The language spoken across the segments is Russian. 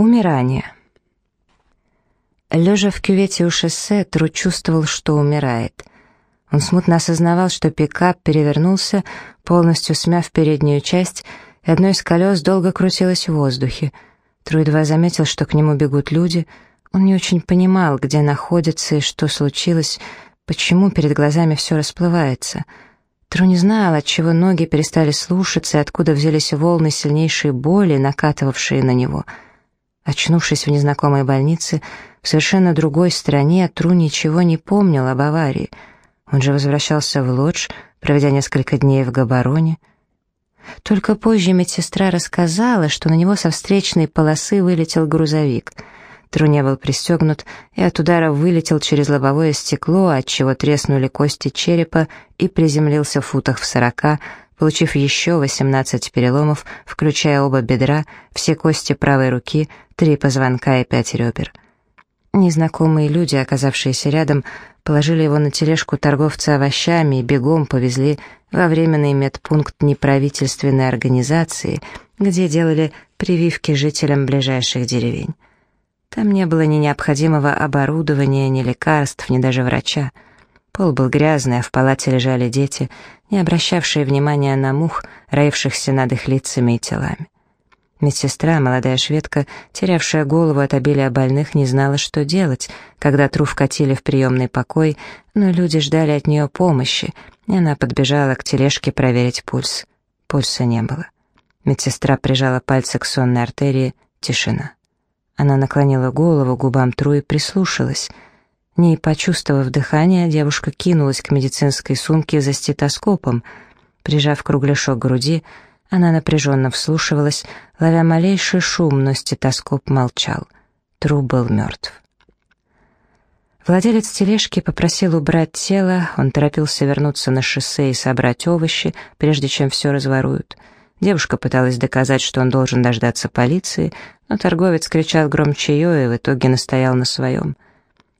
Умирание. Лежа в кювете у шоссе, Тру чувствовал, что умирает. Он смутно осознавал, что пикап перевернулся, полностью смяв переднюю часть, и одно из колес долго крутилось в воздухе. Тру едва заметил, что к нему бегут люди. Он не очень понимал, где находится и что случилось, почему перед глазами все расплывается. Тру не знал, отчего ноги перестали слушаться и откуда взялись волны сильнейшей боли, накатывавшие на него — Очнувшись в незнакомой больнице, в совершенно другой стране, Тру ничего не помнил об аварии. Он же возвращался в Лодж, проведя несколько дней в Габароне. Только позже медсестра рассказала, что на него со встречной полосы вылетел грузовик. Тру не был пристегнут и от удара вылетел через лобовое стекло, отчего треснули кости черепа и приземлился в футах в сорока, получив еще 18 переломов, включая оба бедра, все кости правой руки, три позвонка и пять ребер. Незнакомые люди, оказавшиеся рядом, положили его на тележку торговца овощами и бегом повезли во временный медпункт неправительственной организации, где делали прививки жителям ближайших деревень. Там не было ни необходимого оборудования, ни лекарств, ни даже врача. Пол был грязный, а в палате лежали дети, не обращавшие внимания на мух, роившихся над их лицами и телами. Медсестра, молодая шведка, терявшая голову от обилия больных, не знала, что делать, когда Тру вкатили в приемный покой, но люди ждали от нее помощи, и она подбежала к тележке проверить пульс. Пульса не было. Медсестра прижала пальцы к сонной артерии, тишина. Она наклонила голову губам Тру и прислушалась — не почувствовав дыхания, девушка кинулась к медицинской сумке за стетоскопом. Прижав кругляшок к груди, она напряженно вслушивалась, ловя малейший шум, но стетоскоп молчал. Тру был мертв. Владелец тележки попросил убрать тело, он торопился вернуться на шоссе и собрать овощи, прежде чем все разворуют. Девушка пыталась доказать, что он должен дождаться полиции, но торговец кричал громче ее и в итоге настоял на своем —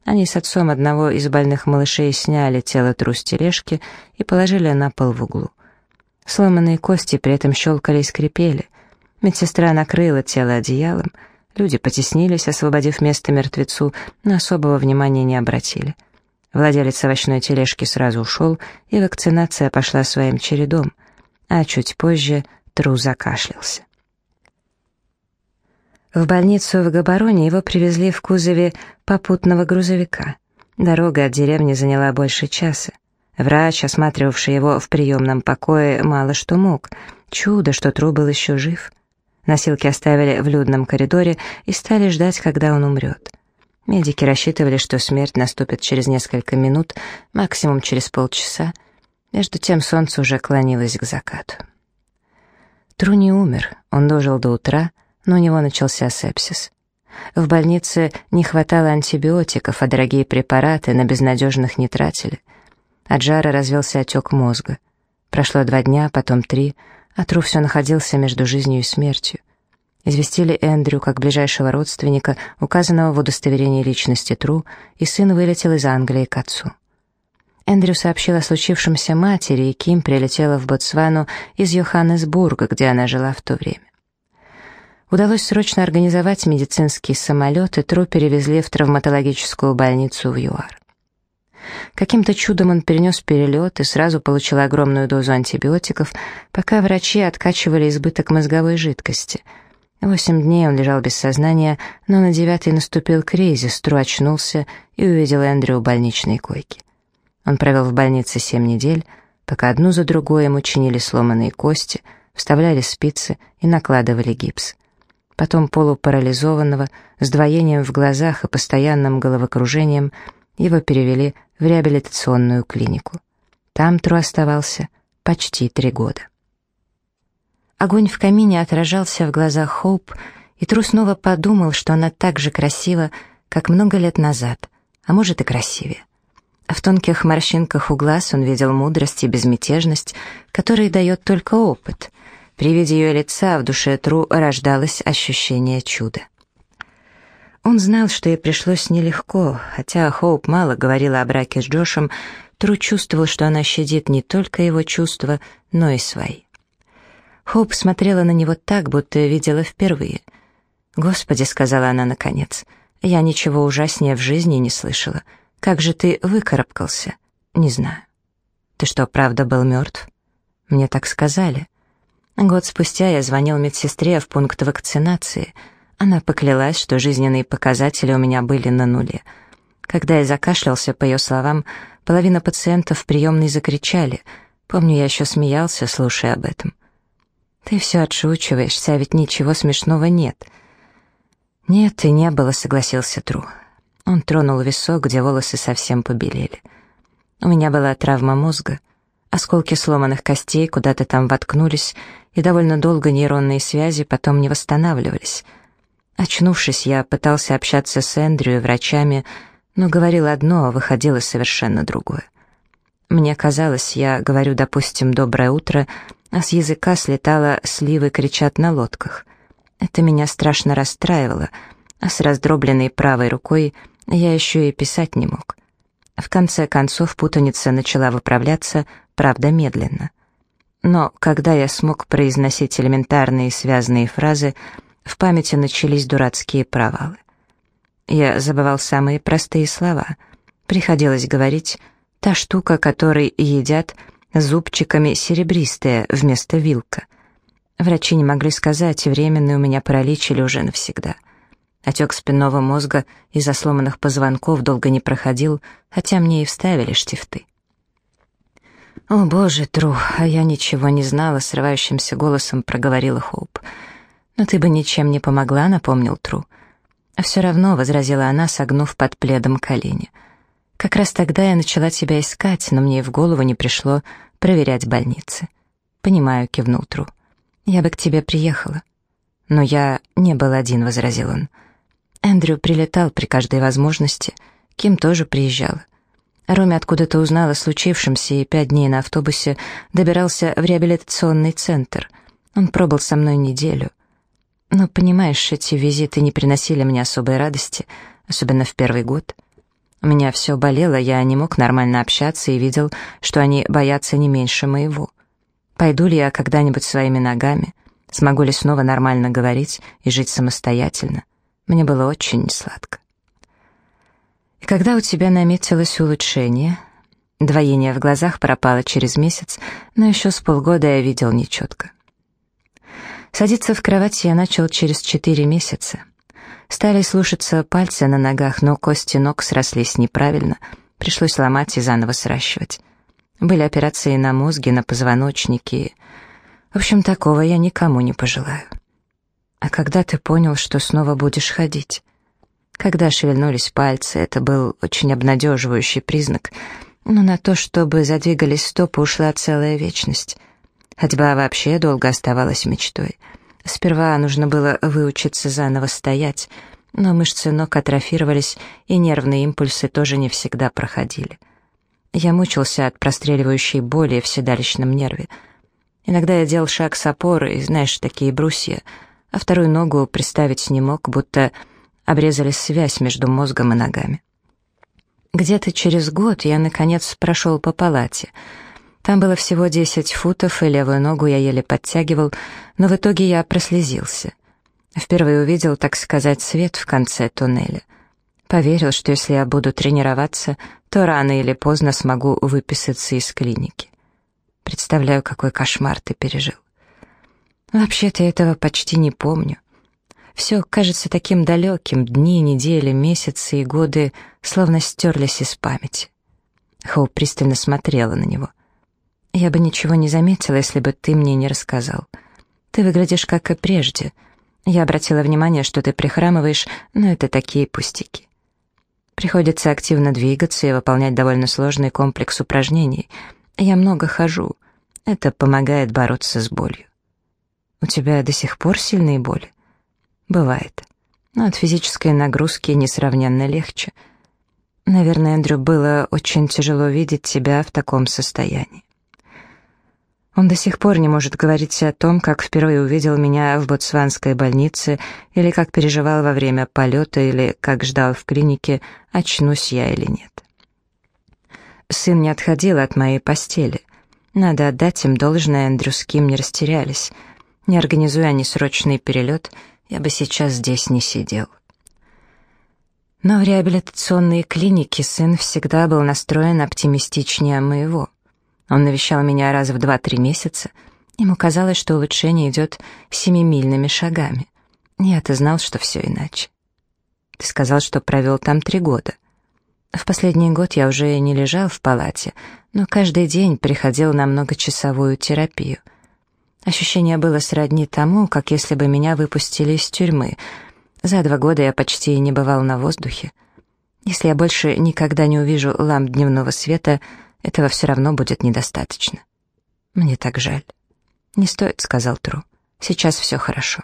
они с отцом одного из больных малышей сняли тело трус тележки и положили на пол в углу. Сломанные кости при этом щелкали и скрипели. Медсестра накрыла тело одеялом. Люди потеснились, освободив место мертвецу, но особого внимания не обратили. Владелец овощной тележки сразу ушел, и вакцинация пошла своим чередом, а чуть позже Тру закашлялся. В больницу в Габароне его привезли в кузове попутного грузовика. Дорога от деревни заняла больше часа. Врач, осматривавший его в приемном покое, мало что мог. Чудо, что Тру был еще жив. Носилки оставили в людном коридоре и стали ждать, когда он умрет. Медики рассчитывали, что смерть наступит через несколько минут, максимум через полчаса. Между тем солнце уже клонилось к закату. Тру не умер, он дожил до утра, но у него начался сепсис. В больнице не хватало антибиотиков, а дорогие препараты на безнадежных не тратили. От жара развелся отек мозга. Прошло два дня, потом три, а Тру все находился между жизнью и смертью. Известили Эндрю как ближайшего родственника, указанного в удостоверении личности Тру, и сын вылетел из Англии к отцу. Эндрю сообщил о случившемся матери, и Ким прилетела в Ботсвану из Йоханнесбурга, где она жила в то время. Удалось срочно организовать медицинский самолет, и Тру перевезли в травматологическую больницу в ЮАР. Каким-то чудом он перенес перелет и сразу получил огромную дозу антибиотиков, пока врачи откачивали избыток мозговой жидкости. Восемь дней он лежал без сознания, но на девятый наступил кризис, Тру очнулся и увидел Эндрю у больничной койки. Он провел в больнице семь недель, пока одну за другой ему чинили сломанные кости, вставляли спицы и накладывали гипс потом полупарализованного, с двоением в глазах и постоянным головокружением, его перевели в реабилитационную клинику. Там Тру оставался почти три года. Огонь в камине отражался в глазах Хоуп, и Тру снова подумал, что она так же красива, как много лет назад, а может и красивее. В тонких морщинках у глаз он видел мудрость и безмятежность, которые дает только опыт, при виде ее лица в душе Тру рождалось ощущение чуда. Он знал, что ей пришлось нелегко, хотя Хоуп мало говорила о браке с Джошем, Тру чувствовал, что она щадит не только его чувства, но и свои. Хоуп смотрела на него так, будто видела впервые. «Господи», — сказала она наконец, — «я ничего ужаснее в жизни не слышала. Как же ты выкарабкался?» «Не знаю». «Ты что, правда был мертв?» «Мне так сказали». Год спустя я звонил медсестре в пункт вакцинации. Она поклялась, что жизненные показатели у меня были на нуле. Когда я закашлялся, по ее словам, половина пациентов в приемной закричали. Помню, я еще смеялся, слушая об этом. «Ты все отшучиваешься, а ведь ничего смешного нет». «Нет, и не было», — согласился Тру. Он тронул висок, где волосы совсем побелели. «У меня была травма мозга. Осколки сломанных костей куда-то там воткнулись, и довольно долго нейронные связи потом не восстанавливались. Очнувшись, я пытался общаться с Эндрю и врачами, но говорил одно, а выходило совершенно другое. Мне казалось, я говорю, допустим, «доброе утро», а с языка слетало «сливы кричат на лодках». Это меня страшно расстраивало, а с раздробленной правой рукой я еще и писать не мог. В конце концов путаница начала выправляться, правда, медленно. Но когда я смог произносить элементарные связанные фразы, в памяти начались дурацкие провалы. Я забывал самые простые слова. Приходилось говорить «та штука, которой едят зубчиками серебристая вместо вилка». Врачи не могли сказать, временный у меня паралич или уже навсегда. Отек спинного мозга из-за сломанных позвонков долго не проходил, хотя мне и вставили штифты. «О, боже, Тру, а я ничего не знала», — срывающимся голосом проговорила Хоуп. «Но ты бы ничем не помогла», — напомнил Тру. «А все равно», — возразила она, согнув под пледом колени. «Как раз тогда я начала тебя искать, но мне и в голову не пришло проверять больницы». «Понимаю», — кивнул Тру. Я бы к тебе приехала». «Но я не был один», — возразил он. Эндрю прилетал при каждой возможности, Ким тоже приезжала. Роме откуда-то узнала о случившемся и пять дней на автобусе добирался в реабилитационный центр. Он пробыл со мной неделю. Но, понимаешь, эти визиты не приносили мне особой радости, особенно в первый год. У меня все болело, я не мог нормально общаться и видел, что они боятся не меньше моего. Пойду ли я когда-нибудь своими ногами? Смогу ли снова нормально говорить и жить самостоятельно? Мне было очень несладко. И когда у тебя наметилось улучшение, двоение в глазах пропало через месяц, но еще с полгода я видел нечетко. Садиться в кровать я начал через четыре месяца. Стали слушаться пальцы на ногах, но кости ног срослись неправильно, пришлось ломать и заново сращивать. Были операции на мозге, на позвоночнике. В общем, такого я никому не пожелаю. А когда ты понял, что снова будешь ходить? Когда шевельнулись пальцы, это был очень обнадеживающий признак, но на то, чтобы задвигались стопы, ушла целая вечность. Ходьба вообще долго оставалась мечтой. Сперва нужно было выучиться заново стоять, но мышцы ног атрофировались, и нервные импульсы тоже не всегда проходили. Я мучился от простреливающей боли в седалищном нерве. Иногда я делал шаг с опорой, знаешь, такие брусья, а вторую ногу представить не мог, будто обрезали связь между мозгом и ногами. Где-то через год я, наконец, прошел по палате. Там было всего 10 футов, и левую ногу я еле подтягивал, но в итоге я прослезился. Впервые увидел, так сказать, свет в конце туннеля. Поверил, что если я буду тренироваться, то рано или поздно смогу выписаться из клиники. Представляю, какой кошмар ты пережил. Вообще-то этого почти не помню. Все кажется таким далеким, дни, недели, месяцы и годы словно стерлись из памяти. Хоу пристально смотрела на него. «Я бы ничего не заметила, если бы ты мне не рассказал. Ты выглядишь как и прежде. Я обратила внимание, что ты прихрамываешь, но это такие пустяки. Приходится активно двигаться и выполнять довольно сложный комплекс упражнений. Я много хожу. Это помогает бороться с болью. У тебя до сих пор сильные боли? Бывает. Но от физической нагрузки несравненно легче. Наверное, Эндрю, было очень тяжело видеть тебя в таком состоянии. Он до сих пор не может говорить о том, как впервые увидел меня в ботсванской больнице, или как переживал во время полета, или как ждал в клинике, очнусь я или нет. Сын не отходил от моей постели. Надо отдать им должное, Эндрю с Ким не растерялись. Не организуя они срочный перелет, я бы сейчас здесь не сидел. Но в реабилитационной клинике сын всегда был настроен оптимистичнее моего. Он навещал меня раз в два-три месяца. Ему казалось, что улучшение идет семимильными шагами. Я-то знал, что все иначе. Ты сказал, что провел там три года. В последний год я уже не лежал в палате, но каждый день приходил на многочасовую терапию. Ощущение было сродни тому, как если бы меня выпустили из тюрьмы — за два года я почти не бывал на воздухе. Если я больше никогда не увижу ламп дневного света, этого все равно будет недостаточно. Мне так жаль. «Не стоит», — сказал Тру. «Сейчас все хорошо».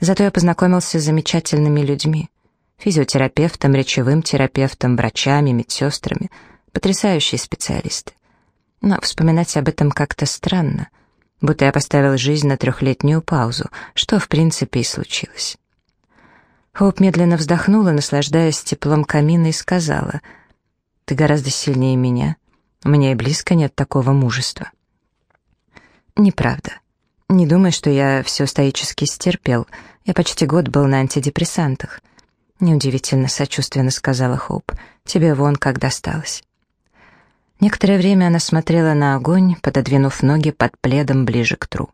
Зато я познакомился с замечательными людьми. Физиотерапевтом, речевым терапевтом, врачами, медсестрами. Потрясающие специалисты. Но вспоминать об этом как-то странно. Будто я поставил жизнь на трехлетнюю паузу, что в принципе и случилось. Хоуп медленно вздохнула, наслаждаясь теплом камина, и сказала, «Ты гораздо сильнее меня. Меня и близко нет такого мужества». «Неправда. Не думай, что я все стоически стерпел. Я почти год был на антидепрессантах». «Неудивительно», — сочувственно сказала Хоуп. «Тебе вон как досталось». Некоторое время она смотрела на огонь, пододвинув ноги под пледом ближе к тру.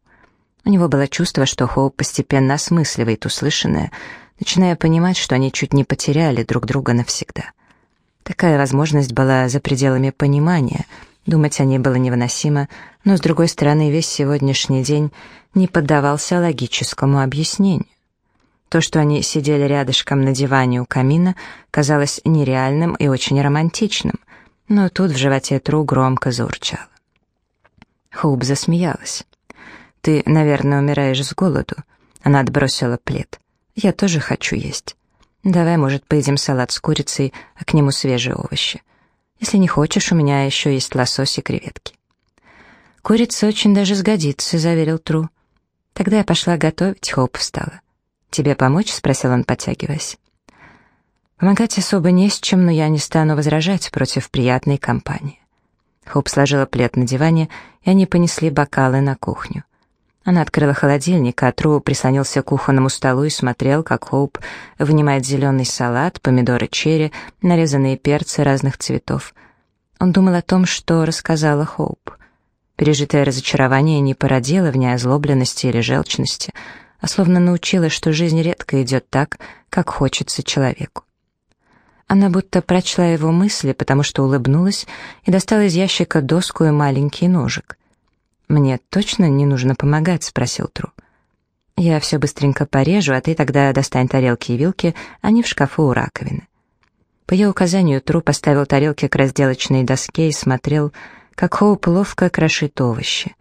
У него было чувство, что Хоуп постепенно осмысливает услышанное — начиная понимать, что они чуть не потеряли друг друга навсегда. Такая возможность была за пределами понимания, думать о ней было невыносимо, но, с другой стороны, весь сегодняшний день не поддавался логическому объяснению. То, что они сидели рядышком на диване у камина, казалось нереальным и очень романтичным, но тут в животе Тру громко заурчало. Хоуп засмеялась. «Ты, наверное, умираешь с голоду». Она отбросила плед. Я тоже хочу есть. Давай, может, поедим салат с курицей, а к нему свежие овощи. Если не хочешь, у меня еще есть лосось и креветки. Курица очень даже сгодится, заверил Тру. Тогда я пошла готовить, Хоуп встала. «Тебе помочь?» — спросил он, подтягиваясь. Помогать особо не с чем, но я не стану возражать против приятной компании. Хоуп сложила плед на диване, и они понесли бокалы на кухню. Она открыла холодильник, а Тру прислонился к кухонному столу и смотрел, как Хоуп вынимает зеленый салат, помидоры черри, нарезанные перцы разных цветов. Он думал о том, что рассказала Хоуп. Пережитое разочарование не породило в ней озлобленности или желчности, а словно научило, что жизнь редко идет так, как хочется человеку. Она будто прочла его мысли, потому что улыбнулась и достала из ящика доску и маленький ножик — «Мне точно не нужно помогать?» — спросил Тру. «Я все быстренько порежу, а ты тогда достань тарелки и вилки, они в шкафу у раковины». По ее указанию Тру поставил тарелки к разделочной доске и смотрел, как Хоуп ловко крошит овощи.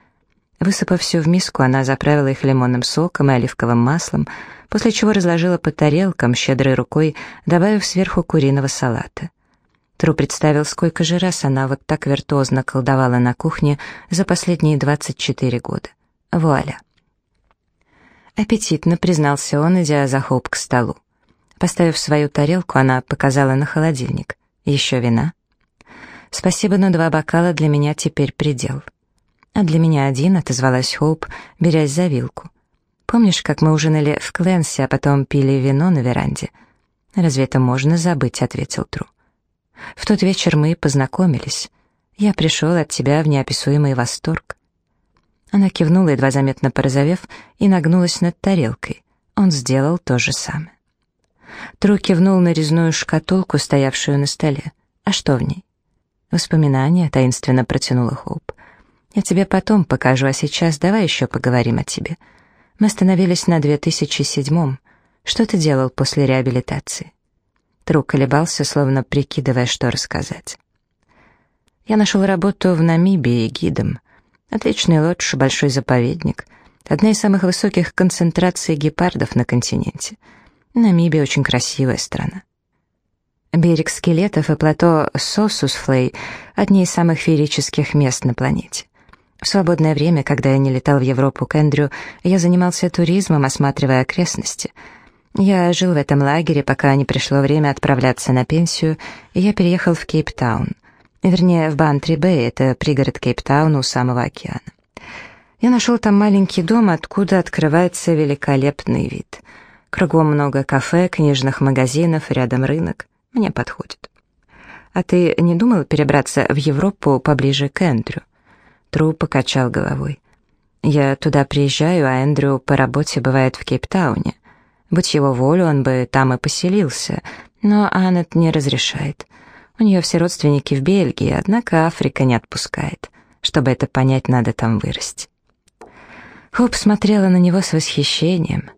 Высыпав все в миску, она заправила их лимонным соком и оливковым маслом, после чего разложила по тарелкам, щедрой рукой добавив сверху куриного салата. Тру представил, сколько же раз она вот так виртуозно колдовала на кухне за последние 24 года. Вуаля. Аппетитно признался он, идя за хоп к столу. Поставив свою тарелку, она показала на холодильник. «Еще вина?» «Спасибо, но два бокала для меня теперь предел». «А для меня один», — отозвалась Хоуп, берясь за вилку. «Помнишь, как мы ужинали в Кленсе, а потом пили вино на веранде?» «Разве это можно забыть?» — ответил Тру. В тот вечер мы познакомились. Я пришел от тебя в неописуемый восторг». Она кивнула, едва заметно порозовев, и нагнулась над тарелкой. Он сделал то же самое. Тру кивнул на резную шкатулку, стоявшую на столе. «А что в ней?» «Воспоминания», — таинственно протянула Хоуп. «Я тебе потом покажу, а сейчас давай еще поговорим о тебе. Мы остановились на 2007-м. Что ты делал после реабилитации?» Тру колебался, словно прикидывая, что рассказать. Я нашел работу в Намибии гидом. Отличный лодж, большой заповедник. Одна из самых высоких концентраций гепардов на континенте. Намибия очень красивая страна. Берег скелетов и плато Сосусфлей — одни из самых феерических мест на планете. В свободное время, когда я не летал в Европу к Эндрю, я занимался туризмом, осматривая окрестности — я жил в этом лагере, пока не пришло время отправляться на пенсию, и я переехал в Кейптаун. Вернее, в Бантри-Бэй, это пригород Кейптауна у самого океана. Я нашел там маленький дом, откуда открывается великолепный вид. Кругом много кафе, книжных магазинов, рядом рынок. Мне подходит. А ты не думал перебраться в Европу поближе к Эндрю? Тру покачал головой. Я туда приезжаю, а Эндрю по работе бывает в Кейптауне. Будь его волю, он бы там и поселился, но Аннет не разрешает. У нее все родственники в Бельгии, однако Африка не отпускает. Чтобы это понять, надо там вырасти. Хоп смотрела на него с восхищением.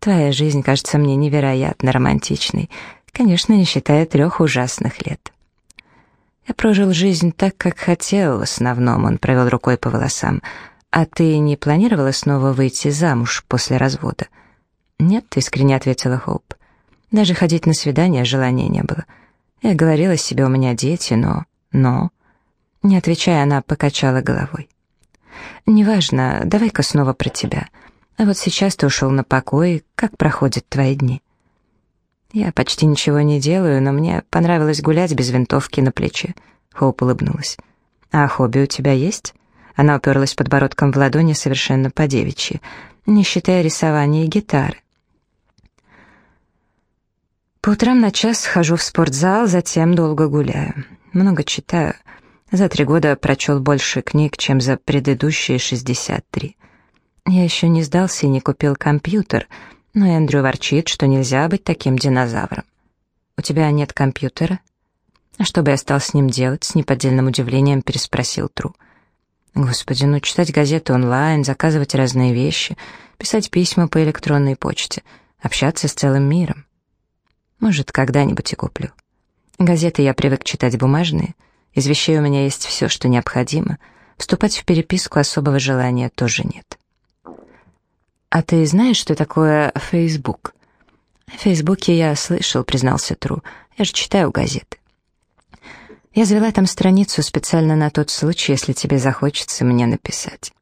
«Твоя жизнь кажется мне невероятно романтичной, конечно, не считая трех ужасных лет». Я прожил жизнь так, как хотел, в основном, он провел рукой по волосам. А ты не планировала снова выйти замуж после развода? Нет, искренне ответила Хоуп. Даже ходить на свидание желания не было. Я говорила себе, у меня дети, но... Но... Не отвечая, она покачала головой. «Неважно, давай-ка снова про тебя. А вот сейчас ты ушел на покой, как проходят твои дни?» «Я почти ничего не делаю, но мне понравилось гулять без винтовки на плече». Хоуп улыбнулась. «А хобби у тебя есть?» Она уперлась подбородком в ладони совершенно по-девичьи, не считая рисования и гитары. По утрам на час хожу в спортзал, затем долго гуляю. Много читаю. За три года прочел больше книг, чем за предыдущие 63. Я еще не сдался и не купил компьютер — но Эндрю ворчит, что нельзя быть таким динозавром. «У тебя нет компьютера?» «А что бы я стал с ним делать?» — с неподдельным удивлением переспросил Тру. «Господи, ну читать газеты онлайн, заказывать разные вещи, писать письма по электронной почте, общаться с целым миром. Может, когда-нибудь и куплю. Газеты я привык читать бумажные, из вещей у меня есть все, что необходимо, вступать в переписку особого желания тоже нет». «А ты знаешь, что такое Фейсбук?» «О Фейсбуке я слышал», — признался Тру. «Я же читаю газеты». «Я завела там страницу специально на тот случай, если тебе захочется мне написать».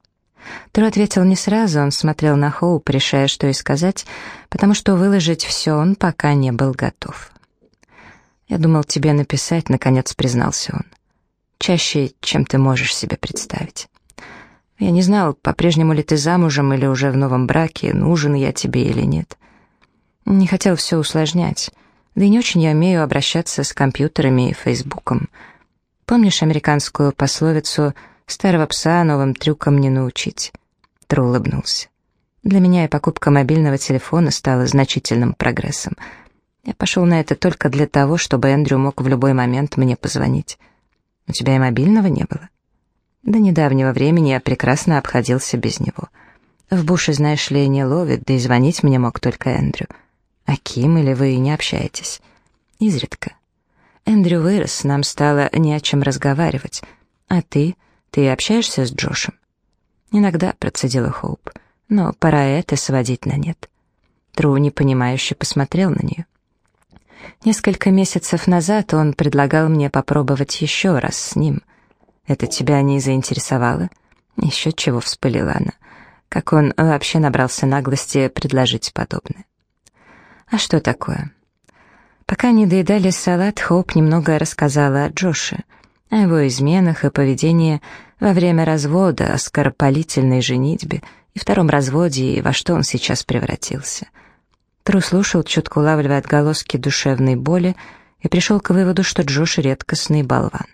Тру ответил не сразу, он смотрел на Хоуп, решая, что и сказать, потому что выложить все он пока не был готов. «Я думал тебе написать», — наконец признался он. «Чаще, чем ты можешь себе представить». Я не знал, по-прежнему ли ты замужем или уже в новом браке, нужен я тебе или нет. Не хотел все усложнять, да и не очень я умею обращаться с компьютерами и фейсбуком. Помнишь американскую пословицу «старого пса новым трюкам не научить»?» Тру улыбнулся. Для меня и покупка мобильного телефона стала значительным прогрессом. Я пошел на это только для того, чтобы Эндрю мог в любой момент мне позвонить. У тебя и мобильного не было? До недавнего времени я прекрасно обходился без него. В буше, знаешь ли, не ловит, да и звонить мне мог только Эндрю. А Ким или вы не общаетесь? Изредка. Эндрю вырос, нам стало не о чем разговаривать. А ты? Ты общаешься с Джошем? Иногда, процедила Хоуп, но пора это сводить на нет. Тру непонимающе посмотрел на нее. Несколько месяцев назад он предлагал мне попробовать еще раз с ним — это тебя не заинтересовало? Еще чего вспылила она. Как он вообще набрался наглости предложить подобное? А что такое? Пока не доедали салат, Хоуп немного рассказала о Джоше, о его изменах и поведении во время развода, о скоропалительной женитьбе и втором разводе, и во что он сейчас превратился. Тру слушал, чутко улавливая отголоски душевной боли, и пришел к выводу, что Джош редкостный болван.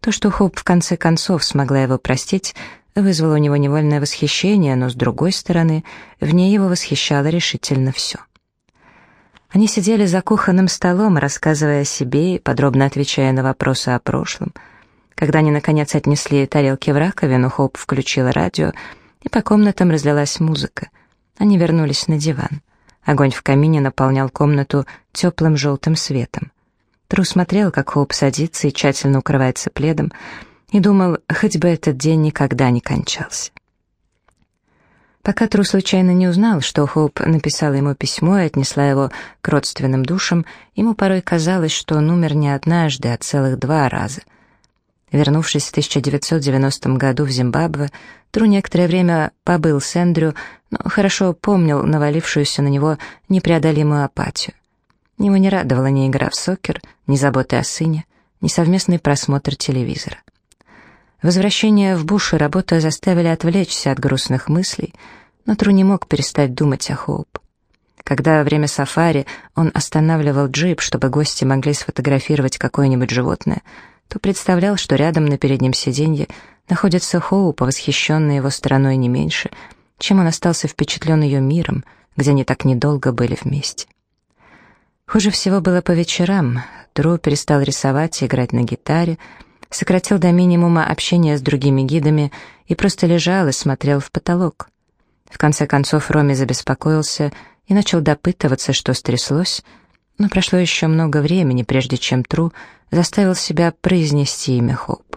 То, что Хоуп в конце концов смогла его простить, вызвало у него невольное восхищение, но, с другой стороны, в ней его восхищало решительно все. Они сидели за кухонным столом, рассказывая о себе и подробно отвечая на вопросы о прошлом. Когда они, наконец, отнесли тарелки в раковину, Хоуп включила радио, и по комнатам разлилась музыка. Они вернулись на диван. Огонь в камине наполнял комнату теплым желтым светом. Тру смотрел, как Хоуп садится и тщательно укрывается пледом, и думал, хоть бы этот день никогда не кончался. Пока Тру случайно не узнал, что Хоуп написала ему письмо и отнесла его к родственным душам, ему порой казалось, что он умер не однажды, а целых два раза. Вернувшись в 1990 году в Зимбабве, Тру некоторое время побыл с Эндрю, но хорошо помнил навалившуюся на него непреодолимую апатию. Его не радовала ни игра в сокер, ни заботы о сыне, ни совместный просмотр телевизора. Возвращение в Буш и работа заставили отвлечься от грустных мыслей, но Тру не мог перестать думать о Хоуп. Когда во время сафари он останавливал джип, чтобы гости могли сфотографировать какое-нибудь животное, то представлял, что рядом на переднем сиденье находится Хоуп, восхищенный его стороной не меньше, чем он остался впечатлен ее миром, где они так недолго были вместе. Хуже всего было по вечерам. Тру перестал рисовать и играть на гитаре, сократил до минимума общение с другими гидами и просто лежал и смотрел в потолок. В конце концов Роми забеспокоился и начал допытываться, что стряслось, но прошло еще много времени, прежде чем Тру заставил себя произнести имя Хоуп.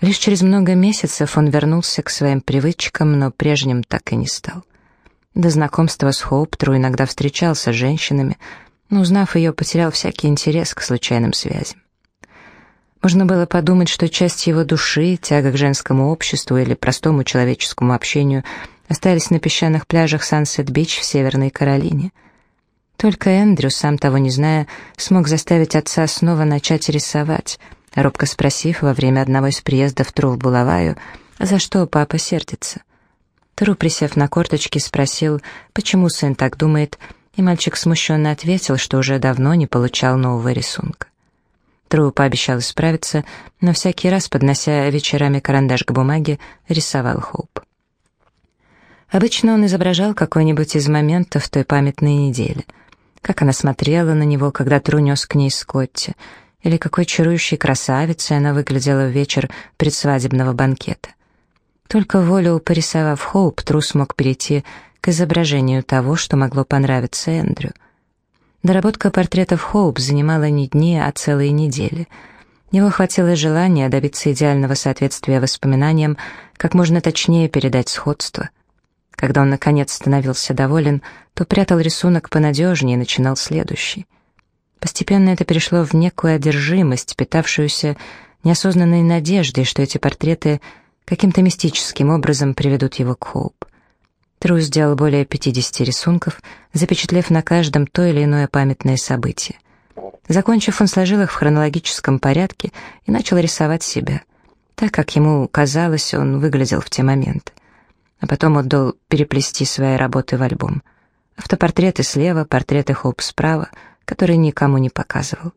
Лишь через много месяцев он вернулся к своим привычкам, но прежним так и не стал. До знакомства с Хоуп Тру иногда встречался с женщинами, но, узнав ее, потерял всякий интерес к случайным связям. Можно было подумать, что часть его души, тяга к женскому обществу или простому человеческому общению остались на песчаных пляжах Сансет-Бич в Северной Каролине. Только Эндрю, сам того не зная, смог заставить отца снова начать рисовать, робко спросив во время одного из приездов Тру в Булаваю, за что папа сердится. Тру, присев на корточки, спросил, почему сын так думает, и мальчик смущенно ответил, что уже давно не получал нового рисунка. Тру пообещал исправиться, но всякий раз, поднося вечерами карандаш к бумаге, рисовал Хоуп. Обычно он изображал какой-нибудь из моментов той памятной недели. Как она смотрела на него, когда Тру нес к ней Скотти, или какой чарующей красавицей она выглядела в вечер предсвадебного банкета. Только волю порисовав Хоуп, Тру смог перейти к изображению того, что могло понравиться Эндрю — Доработка портретов Хоуп занимала не дни, а целые недели. Его хватило желания добиться идеального соответствия воспоминаниям, как можно точнее передать сходство. Когда он, наконец, становился доволен, то прятал рисунок понадежнее и начинал следующий. Постепенно это перешло в некую одержимость, питавшуюся неосознанной надеждой, что эти портреты каким-то мистическим образом приведут его к Хоуп. Тру сделал более 50 рисунков, запечатлев на каждом то или иное памятное событие. Закончив, он сложил их в хронологическом порядке и начал рисовать себя. Так, как ему казалось, он выглядел в те моменты. А потом отдал переплести свои работы в альбом. Автопортреты слева, портреты Хоуп справа, которые никому не показывал.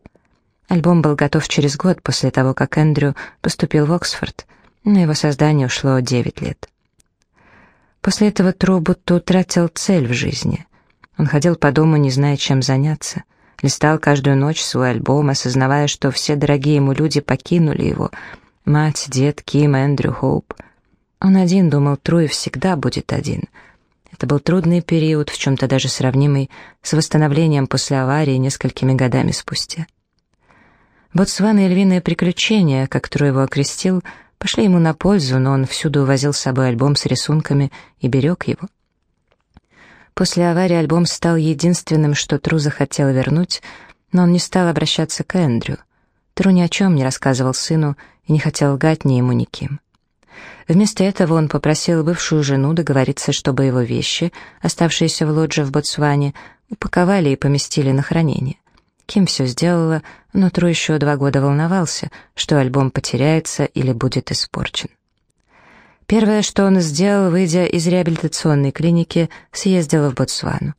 Альбом был готов через год после того, как Эндрю поступил в Оксфорд. На его создание ушло 9 лет. После этого будто утратил цель в жизни. Он ходил по дому, не зная, чем заняться. Листал каждую ночь свой альбом, осознавая, что все дорогие ему люди покинули его. Мать, дед, Ким, Эндрю, Хоуп. Он один думал, Тру и всегда будет один. Это был трудный период, в чем-то даже сравнимый с восстановлением после аварии несколькими годами спустя. Ботсвана и львиное приключение, как Тру его окрестил, пошли ему на пользу, но он всюду увозил с собой альбом с рисунками и берег его. После аварии альбом стал единственным, что Тру захотел вернуть, но он не стал обращаться к Эндрю. Тру ни о чем не рассказывал сыну и не хотел лгать ни ему, ни кем. Вместо этого он попросил бывшую жену договориться, чтобы его вещи, оставшиеся в лодже в Ботсване, упаковали и поместили на хранение. Ким все сделала, но Тру еще два года волновался, что альбом потеряется или будет испорчен. Первое, что он сделал, выйдя из реабилитационной клиники, съездил в Ботсвану.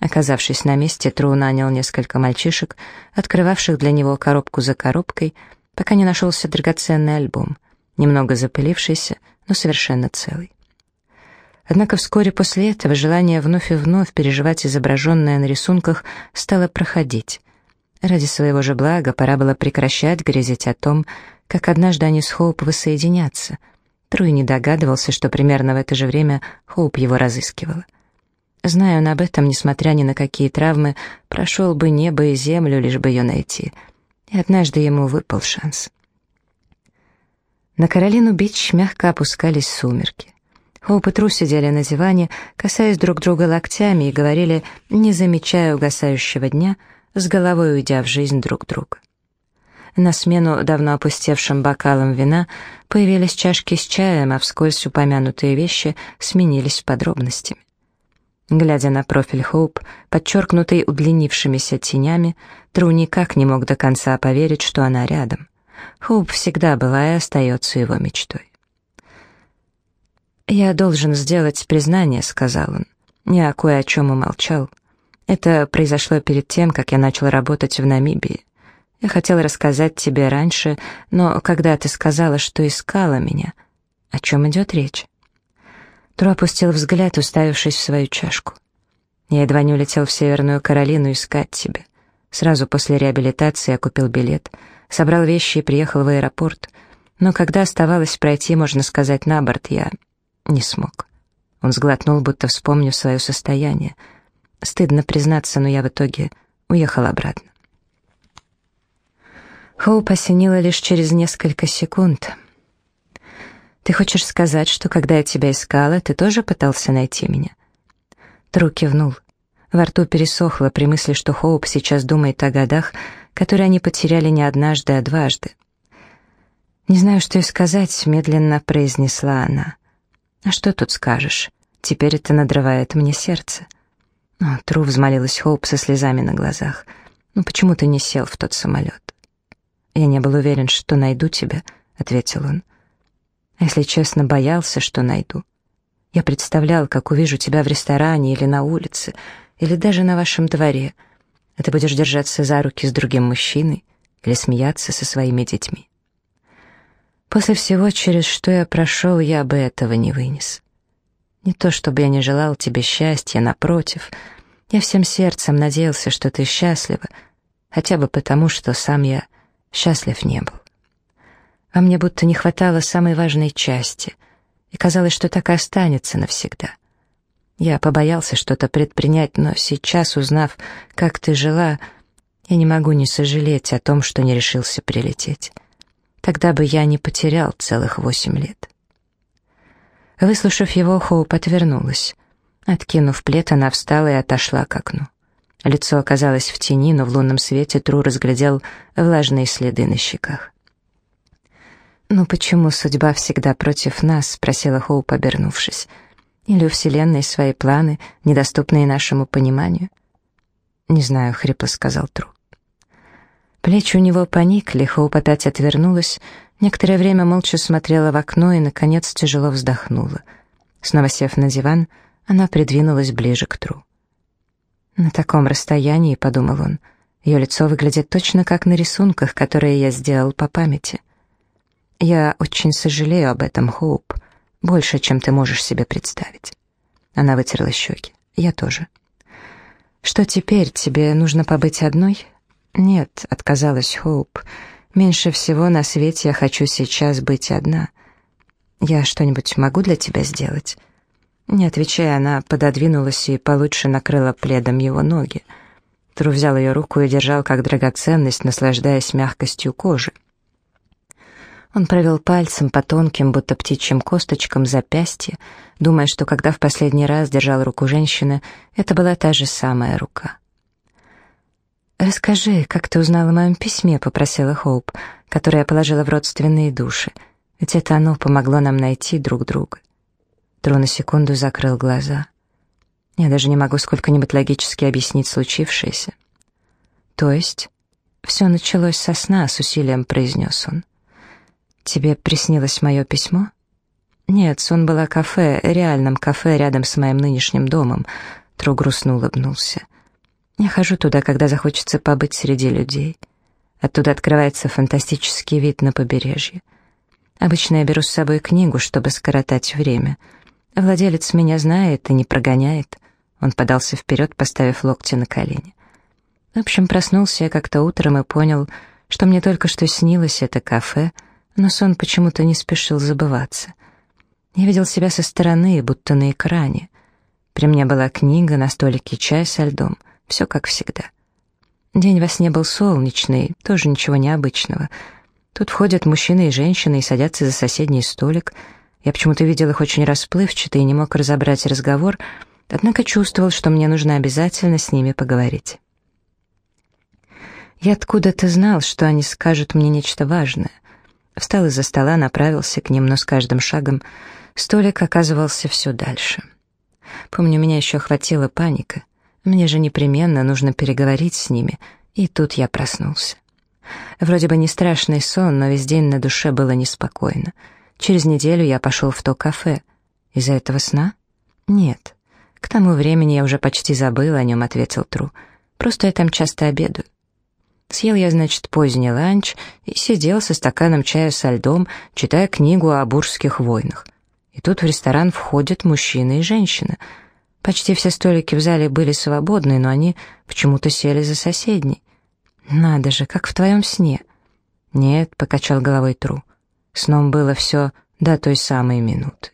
Оказавшись на месте, Тру нанял несколько мальчишек, открывавших для него коробку за коробкой, пока не нашелся драгоценный альбом, немного запылившийся, но совершенно целый. Однако вскоре после этого желание вновь и вновь переживать изображенное на рисунках стало проходить, Ради своего же блага пора было прекращать грезить о том, как однажды они с Хоуп воссоединятся. Труй не догадывался, что примерно в это же время Хоуп его разыскивала. Зная он об этом, несмотря ни на какие травмы, прошел бы небо и землю, лишь бы ее найти. И однажды ему выпал шанс. На Каролину Бич мягко опускались сумерки. Хоуп и Тру сидели на диване, касаясь друг друга локтями и говорили, не замечая угасающего дня — с головой уйдя в жизнь друг друга. На смену давно опустевшим бокалам вина появились чашки с чаем, а вскользь упомянутые вещи сменились подробностями. Глядя на профиль Хоуп, подчеркнутый удлинившимися тенями, Тру никак не мог до конца поверить, что она рядом. Хоуп всегда была и остается его мечтой. «Я должен сделать признание», — сказал он. Я кое о чем умолчал. Это произошло перед тем, как я начал работать в Намибии. Я хотел рассказать тебе раньше, но когда ты сказала, что искала меня, о чем идет речь?» Тру опустил взгляд, уставившись в свою чашку. «Я едва не улетел в Северную Каролину искать тебя. Сразу после реабилитации я купил билет, собрал вещи и приехал в аэропорт. Но когда оставалось пройти, можно сказать, на борт, я не смог». Он сглотнул, будто вспомнив свое состояние. Стыдно признаться, но я в итоге уехал обратно. Хоуп осенило лишь через несколько секунд. «Ты хочешь сказать, что когда я тебя искала, ты тоже пытался найти меня?» Тру кивнул. Во рту пересохло при мысли, что Хоуп сейчас думает о годах, которые они потеряли не однажды, а дважды. «Не знаю, что и сказать», — медленно произнесла она. «А что тут скажешь? Теперь это надрывает мне сердце». «О, Тру», — взмолилась Хоуп со слезами на глазах. «Ну почему ты не сел в тот самолет?» «Я не был уверен, что найду тебя», — ответил он. «Если честно, боялся, что найду. Я представлял, как увижу тебя в ресторане или на улице, или даже на вашем дворе, а ты будешь держаться за руки с другим мужчиной или смеяться со своими детьми. После всего, через что я прошел, я бы этого не вынес. Не то, чтобы я не желал тебе счастья, напротив, я всем сердцем надеялся, что ты счастлива, хотя бы потому, что сам я счастлив не был. Во мне будто не хватало самой важной части, и казалось, что так и останется навсегда. Я побоялся что-то предпринять, но сейчас, узнав, как ты жила, я не могу не сожалеть о том, что не решился прилететь. Тогда бы я не потерял целых восемь лет. Выслушав его, Хоуп отвернулась. Откинув плед, она встала и отошла к окну. Лицо оказалось в тени, но в лунном свете Тру разглядел влажные следы на щеках. «Ну почему судьба всегда против нас?» — спросила Хоуп, обернувшись. «Или у Вселенной свои планы, недоступные нашему пониманию?» «Не знаю», — хрипло сказал Тру. Плечи у него поникли, Хоуп опять отвернулась, некоторое время молча смотрела в окно и, наконец, тяжело вздохнула. Снова сев на диван, она придвинулась ближе к Тру. На таком расстоянии, подумал он, ее лицо выглядит точно как на рисунках, которые я сделал по памяти. Я очень сожалею об этом, Хоуп, больше, чем ты можешь себе представить. Она вытерла щеки. Я тоже. Что теперь? Тебе нужно побыть одной? Нет, отказалась Хоуп. Меньше всего на свете я хочу сейчас быть одна. Я что-нибудь могу для тебя сделать? Не отвечая, она пододвинулась и получше накрыла пледом его ноги. Тру взял ее руку и держал как драгоценность, наслаждаясь мягкостью кожи. Он провел пальцем по тонким, будто птичьим косточкам запястья, думая, что когда в последний раз держал руку женщины, это была та же самая рука. «Расскажи, как ты узнала о моем письме?» — попросила Хоуп, которое я положила в родственные души, ведь это оно помогло нам найти друг друга. Тру на секунду закрыл глаза. Я даже не могу сколько-нибудь логически объяснить случившееся. То есть, все началось со сна, с усилием произнес он. Тебе приснилось мое письмо? Нет, сон было кафе, реальном кафе рядом с моим нынешним домом. Тру грустно улыбнулся. Я хожу туда, когда захочется побыть среди людей. Оттуда открывается фантастический вид на побережье. Обычно я беру с собой книгу, чтобы скоротать время — Владелец меня знает и не прогоняет. Он подался вперед, поставив локти на колени. В общем, проснулся я как-то утром и понял, что мне только что снилось это кафе, но сон почему-то не спешил забываться. Я видел себя со стороны, будто на экране. При мне была книга, на столике чай со льдом, все как всегда. День во сне был солнечный, тоже ничего необычного. Тут входят мужчина и женщина и садятся за соседний столик — я почему-то видел их очень расплывчато и не мог разобрать разговор, однако чувствовал, что мне нужно обязательно с ними поговорить. Я откуда-то знал, что они скажут мне нечто важное. Встал из-за стола, направился к ним, но с каждым шагом столик оказывался все дальше. Помню, меня еще охватила паника. Мне же непременно нужно переговорить с ними, и тут я проснулся. Вроде бы не страшный сон, но весь день на душе было неспокойно — Через неделю я пошел в то кафе. Из-за этого сна? Нет. «К тому времени я уже почти забыл о нем», — ответил Тру. «Просто я там часто обедаю». Съел я, значит, поздний ланч и сидел со стаканом чая со льдом, читая книгу о бурских войнах. И тут в ресторан входят мужчина и женщина. Почти все столики в зале были свободны, но они почему-то сели за соседний. «Надо же, как в твоем сне!» «Нет», — покачал головой Тру. Сном было все до той самой минуты.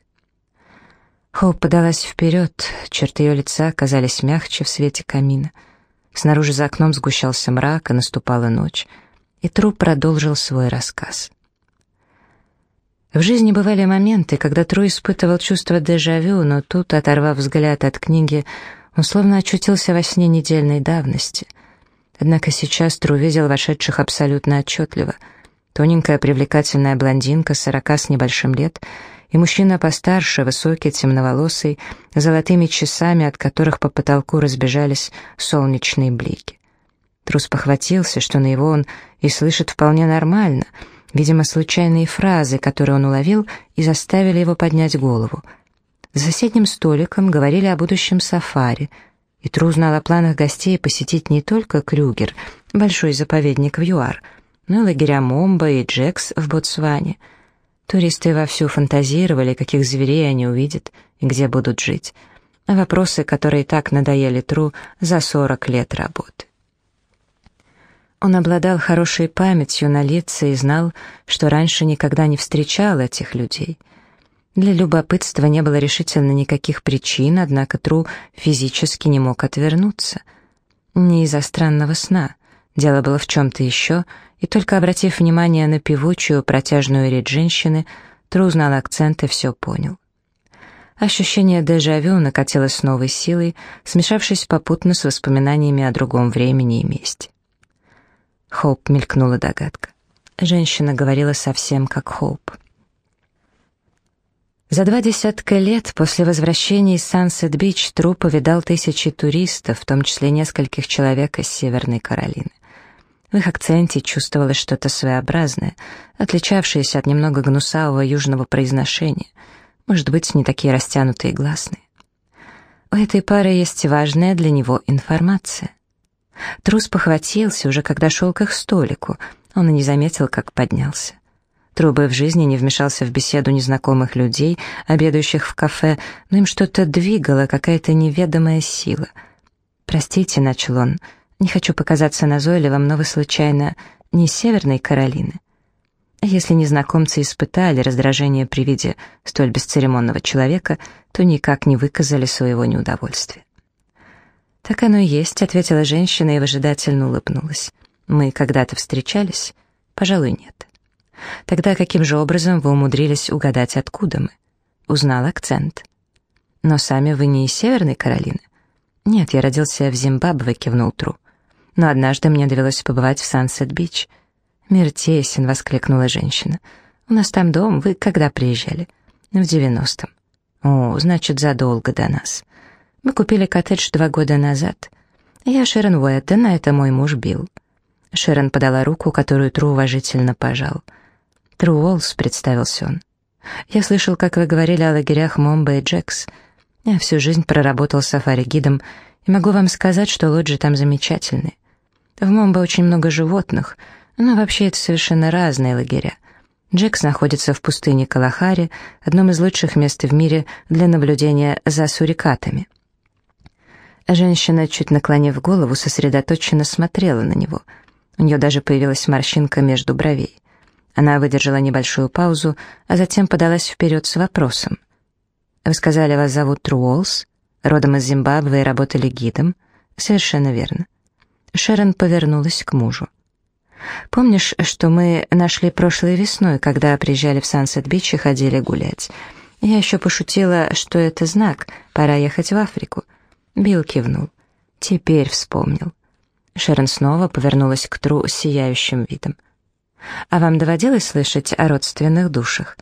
Хоуп подалась вперед, черты ее лица казались мягче в свете камина. Снаружи за окном сгущался мрак, и наступала ночь. И Тру продолжил свой рассказ. В жизни бывали моменты, когда Тру испытывал чувство дежавю, но тут, оторвав взгляд от книги, он словно очутился во сне недельной давности. Однако сейчас Тру видел вошедших абсолютно отчетливо. Тоненькая привлекательная блондинка, сорока с небольшим лет — и мужчина постарше, высокий, темноволосый, с золотыми часами, от которых по потолку разбежались солнечные блики. Трус похватился, что на его он и слышит вполне нормально, видимо, случайные фразы, которые он уловил, и заставили его поднять голову. За соседним столиком говорили о будущем сафари, и Тру знал о планах гостей посетить не только Крюгер, большой заповедник в ЮАР, но и лагеря Момба и Джекс в Ботсване — Туристы вовсю фантазировали, каких зверей они увидят и где будут жить. Вопросы, которые так надоели Тру за 40 лет работы. Он обладал хорошей памятью на лица и знал, что раньше никогда не встречал этих людей. Для любопытства не было решительно никаких причин, однако Тру физически не мог отвернуться. Не из-за странного сна. Дело было в чем-то еще — и только обратив внимание на певучую, протяжную речь женщины, Тру узнал акцент и все понял. Ощущение дежавю накатилось с новой силой, смешавшись попутно с воспоминаниями о другом времени и месте. Хоуп мелькнула догадка. Женщина говорила совсем как Хоуп. За два десятка лет после возвращения из Сансет-Бич Тру повидал тысячи туристов, в том числе нескольких человек из Северной Каролины. В их акценте чувствовалось что-то своеобразное, отличавшееся от немного гнусавого южного произношения, может быть, не такие растянутые гласные. У этой пары есть важная для него информация. Трус похватился уже, когда шел к их столику, он и не заметил, как поднялся. Трубы в жизни не вмешался в беседу незнакомых людей, обедающих в кафе, но им что-то двигало, какая-то неведомая сила. «Простите», — начал он, — не хочу показаться назойливым, но вы, случайно, не из Северной Каролины? Если незнакомцы испытали раздражение при виде столь бесцеремонного человека, то никак не выказали своего неудовольствия. «Так оно и есть», — ответила женщина и выжидательно улыбнулась. «Мы когда-то встречались?» «Пожалуй, нет». «Тогда каким же образом вы умудрились угадать, откуда мы?» «Узнал акцент». «Но сами вы не из Северной Каролины?» «Нет, я родился в Зимбабве», — кивнул Тру но однажды мне довелось побывать в Сансет-Бич. «Мир тесен», — воскликнула женщина. «У нас там дом, вы когда приезжали?» «В девяностом». «О, значит, задолго до нас. Мы купили коттедж два года назад. Я Шерон Уэттон, а это мой муж Билл». Шерон подала руку, которую Тру уважительно пожал. «Тру Уолс», — представился он. «Я слышал, как вы говорили о лагерях Момба и Джекс. Я всю жизнь проработал сафари-гидом и могу вам сказать, что лоджи там замечательные. В Момбо очень много животных, но вообще это совершенно разные лагеря. Джекс находится в пустыне Калахари, одном из лучших мест в мире для наблюдения за сурикатами. Женщина, чуть наклонив голову, сосредоточенно смотрела на него. У нее даже появилась морщинка между бровей. Она выдержала небольшую паузу, а затем подалась вперед с вопросом. «Вы сказали, вас зовут Тру Уолс? Родом из Зимбабве и работали гидом?» «Совершенно верно. Шерон повернулась к мужу. «Помнишь, что мы нашли прошлой весной, когда приезжали в Сансет-Бич и ходили гулять? Я еще пошутила, что это знак, пора ехать в Африку». Билл кивнул. «Теперь вспомнил». Шерон снова повернулась к Тру с сияющим видом. «А вам доводилось слышать о родственных душах?»